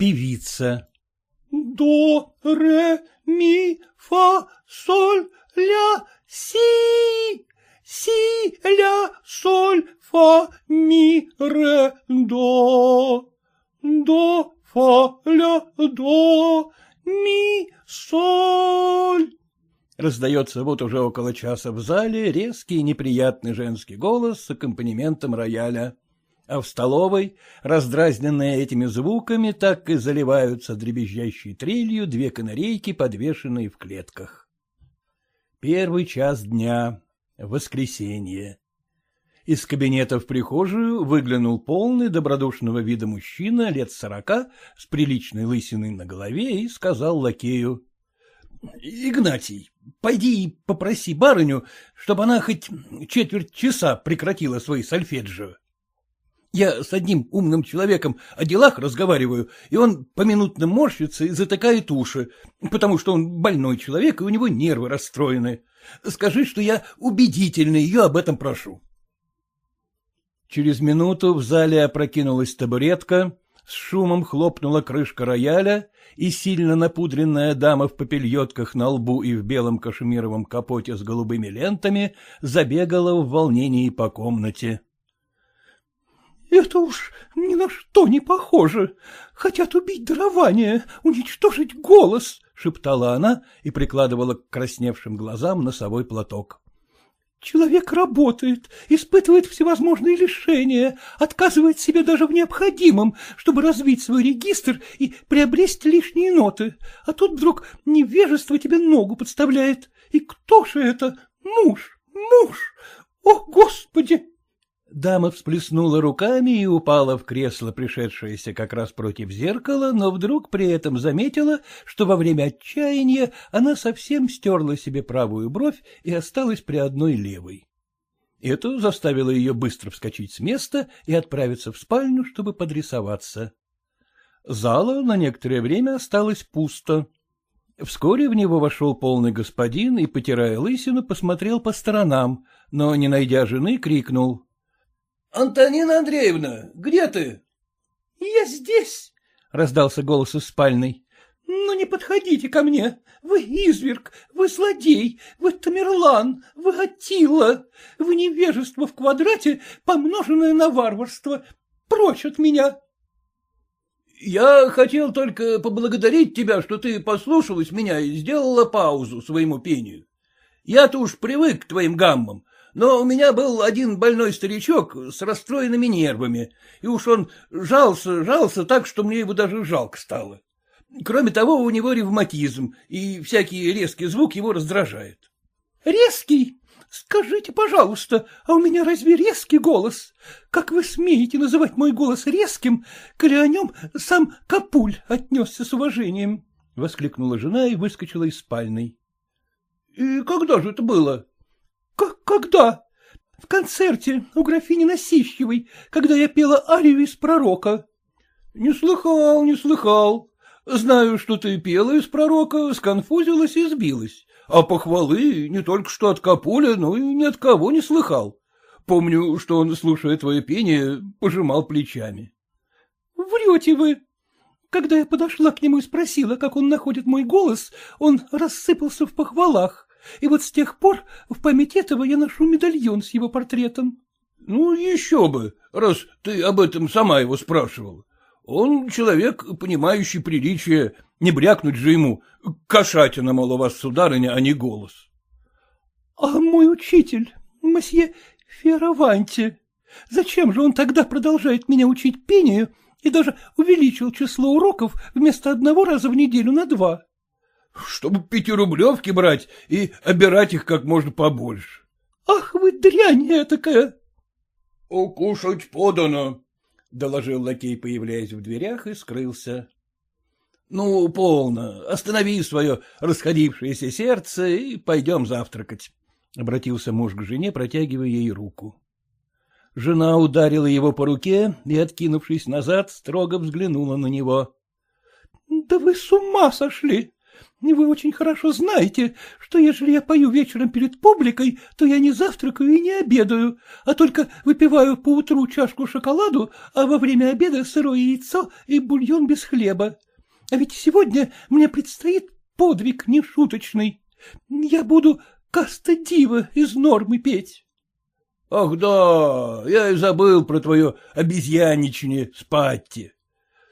Певица. До, ре, ми, фа, соль, ля, си, си, ля, соль, фа, ми, ре, до, до, фа, ля, до, ми, соль. Раздается вот уже около часа в зале резкий и неприятный женский голос с аккомпанементом рояля. А в столовой, раздразненные этими звуками, так и заливаются дребезжащей трелью две канарейки, подвешенные в клетках. Первый час дня. Воскресенье. Из кабинета в прихожую выглянул полный добродушного вида мужчина лет сорока с приличной лысиной на голове и сказал лакею. — Игнатий, пойди и попроси барыню, чтобы она хоть четверть часа прекратила свои сольфеджио. Я с одним умным человеком о делах разговариваю, и он поминутно морщится и затыкает уши, потому что он больной человек, и у него нервы расстроены. Скажи, что я убедительно ее об этом прошу. Через минуту в зале опрокинулась табуретка, с шумом хлопнула крышка рояля, и сильно напудренная дама в попельотках на лбу и в белом кашемировом капоте с голубыми лентами забегала в волнении по комнате. — Это уж ни на что не похоже. Хотят убить дарование, уничтожить голос, — шептала она и прикладывала к красневшим глазам носовой платок. Человек работает, испытывает всевозможные лишения, отказывает себе даже в необходимом, чтобы развить свой регистр и приобрести лишние ноты, а тут вдруг невежество тебе ногу подставляет. И кто же это? Муж, муж! О, Господи! Дама всплеснула руками и упала в кресло, пришедшееся как раз против зеркала, но вдруг при этом заметила, что во время отчаяния она совсем стерла себе правую бровь и осталась при одной левой. Это заставило ее быстро вскочить с места и отправиться в спальню, чтобы подрисоваться. Зала на некоторое время осталось пусто. Вскоре в него вошел полный господин и, потирая лысину, посмотрел по сторонам, но, не найдя жены, крикнул —— Антонина Андреевна, где ты? — Я здесь, — раздался голос из спальной. — Ну, не подходите ко мне. Вы изверг, вы злодей, вы Тамерлан, вы Атила, вы невежество в квадрате, помноженное на варварство. Прочь от меня. — Я хотел только поблагодарить тебя, что ты послушалась меня и сделала паузу своему пению. Я-то уж привык к твоим гаммам, но у меня был один больной старичок с расстроенными нервами, и уж он жался, жался так, что мне его даже жалко стало. Кроме того, у него ревматизм, и всякий резкий звук его раздражает. — Резкий? Скажите, пожалуйста, а у меня разве резкий голос? Как вы смеете называть мой голос резким, коли о нем сам Капуль отнесся с уважением? — воскликнула жена и выскочила из спальной. — И когда же это было? Как когда? В концерте у графини Насищевой, когда я пела арию из пророка. — Не слыхал, не слыхал. Знаю, что ты пела из пророка, сконфузилась и сбилась. А похвалы не только что от Капуля, но и ни от кого не слыхал. Помню, что он, слушая твое пение, пожимал плечами. — Врете вы. Когда я подошла к нему и спросила, как он находит мой голос, он рассыпался в похвалах, и вот с тех пор в память этого я ношу медальон с его портретом. — Ну, еще бы, раз ты об этом сама его спрашивала. Он человек, понимающий приличие, не брякнуть же ему. Кошатина, мол, у вас, сударыня, а не голос. — А мой учитель, месье Фераванти, зачем же он тогда продолжает меня учить пению и даже увеличил число уроков вместо одного раза в неделю на два? Чтобы пятирублевки брать и обирать их как можно побольше. — Ах вы дрянь этакая! — Укушать подано, — доложил лакей, появляясь в дверях, и скрылся. — Ну, полно, останови свое расходившееся сердце и пойдем завтракать, — обратился муж к жене, протягивая ей руку. Жена ударила его по руке и, откинувшись назад, строго взглянула на него. — Да вы с ума сошли! Вы очень хорошо знаете, что ежели я пою вечером перед публикой, то я не завтракаю и не обедаю, а только выпиваю поутру чашку шоколаду, а во время обеда сырое яйцо и бульон без хлеба. А ведь сегодня мне предстоит подвиг нешуточный. Я буду каста дива из нормы петь. — Ах да, я и забыл про твое обезьяничание спать.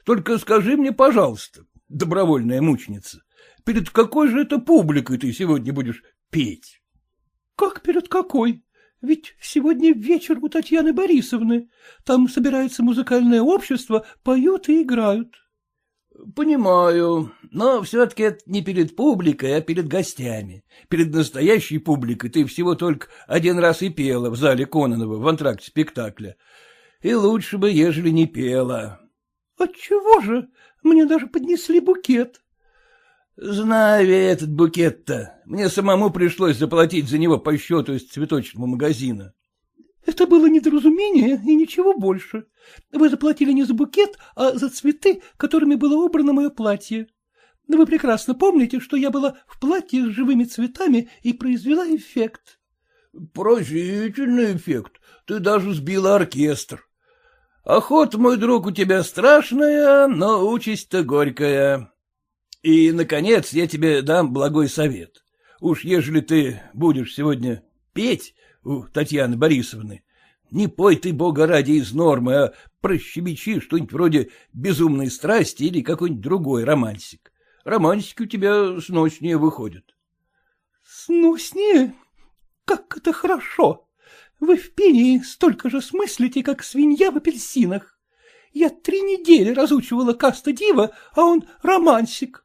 Только скажи мне, пожалуйста, добровольная мученица, перед какой же это публикой ты сегодня будешь петь? — Как перед какой? Ведь сегодня вечер у Татьяны Борисовны. Там собирается музыкальное общество, поют и играют. — Понимаю, но все-таки это не перед публикой, а перед гостями. Перед настоящей публикой ты всего только один раз и пела в зале Кононова в антракте спектакля. И лучше бы, ежели не пела. — Отчего же? Мне даже поднесли букет. — Знаю я этот букет-то. Мне самому пришлось заплатить за него по счету из цветочного магазина. — Это было недоразумение и ничего больше. Вы заплатили не за букет, а за цветы, которыми было убрано мое платье. Вы прекрасно помните, что я была в платье с живыми цветами и произвела эффект. — Поразительный эффект. Ты даже сбила оркестр. Охота, мой друг, у тебя страшная, но участь-то горькая. И, наконец, я тебе дам благой совет. Уж ежели ты будешь сегодня петь у Татьяны Борисовны, не пой ты, бога ради, из нормы, а прощебечи что-нибудь вроде «Безумной страсти» или какой-нибудь другой романсик. Романсики у тебя сноснее выходят. — Сноснее? Как это хорошо! Вы в пении столько же смыслите, как свинья в апельсинах. Я три недели разучивала Каста Дива, а он романсик.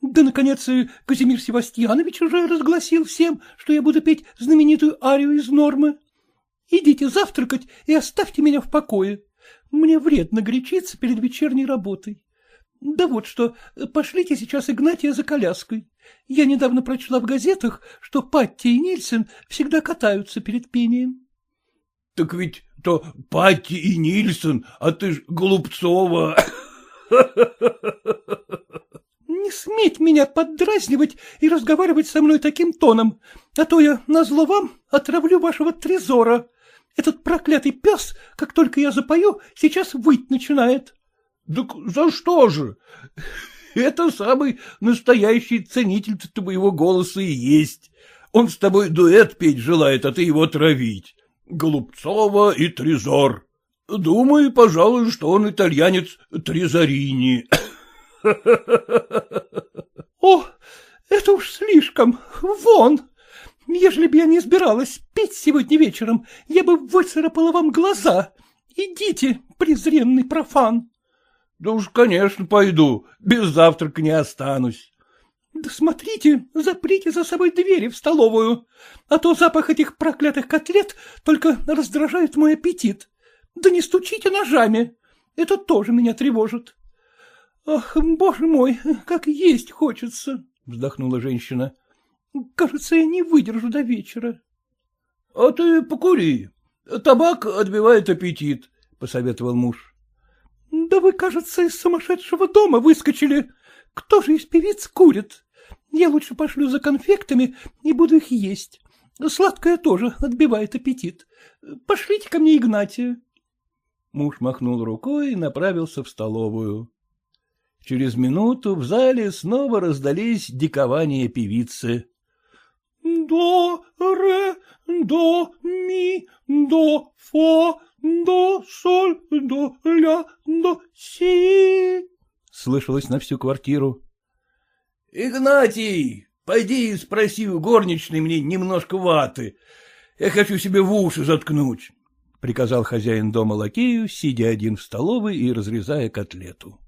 Да, наконец, Казимир Севастьянович уже разгласил всем, что я буду петь знаменитую арию из нормы. Идите завтракать и оставьте меня в покое. Мне вредно горячиться перед вечерней работой. Да вот что, пошлите сейчас Игнатия за коляской. Я недавно прочла в газетах, что Патти и Нильсон всегда катаются перед пением. — Так ведь то Патти и Нильсон, а ты ж Голубцова. Не сметь меня поддразнивать и разговаривать со мной таким тоном, а то я, назло вам, отравлю вашего трезора. Этот проклятый пес, как только я запою, сейчас выть начинает. — Так за что же? Это самый настоящий ценитель твоего голоса и есть. Он с тобой дуэт петь желает, а ты его травить. Голубцова и Трезор. Думаю, пожалуй, что он итальянец Трезорини. О, это уж слишком. Вон! Ежели бы я не избиралась пить сегодня вечером, я бы выцарапала вам глаза. Идите, презренный профан. Да уж, конечно, пойду. Без завтрака не останусь. Да смотрите, заприте за собой двери в столовую, а то запах этих проклятых котлет только раздражает мой аппетит. Да не стучите ножами, это тоже меня тревожит. Ах, боже мой, как есть хочется, — вздохнула женщина. Кажется, я не выдержу до вечера. — А ты покури. Табак отбивает аппетит, — посоветовал муж. — Да вы, кажется, из сумасшедшего дома выскочили. Кто же из певиц курит? Я лучше пошлю за конфектами и буду их есть. Сладкое тоже отбивает аппетит. Пошлите ко мне Игнатия. Муж махнул рукой и направился в столовую. Через минуту в зале снова раздались дикования певицы. — До, ре, до, ми, до, фа, до, соль, до, ля, до, си. Слышалось на всю квартиру. — Игнатий, пойди и спроси у горничной мне немножко ваты. Я хочу себе в уши заткнуть, — приказал хозяин дома лакею, сидя один в столовой и разрезая котлету.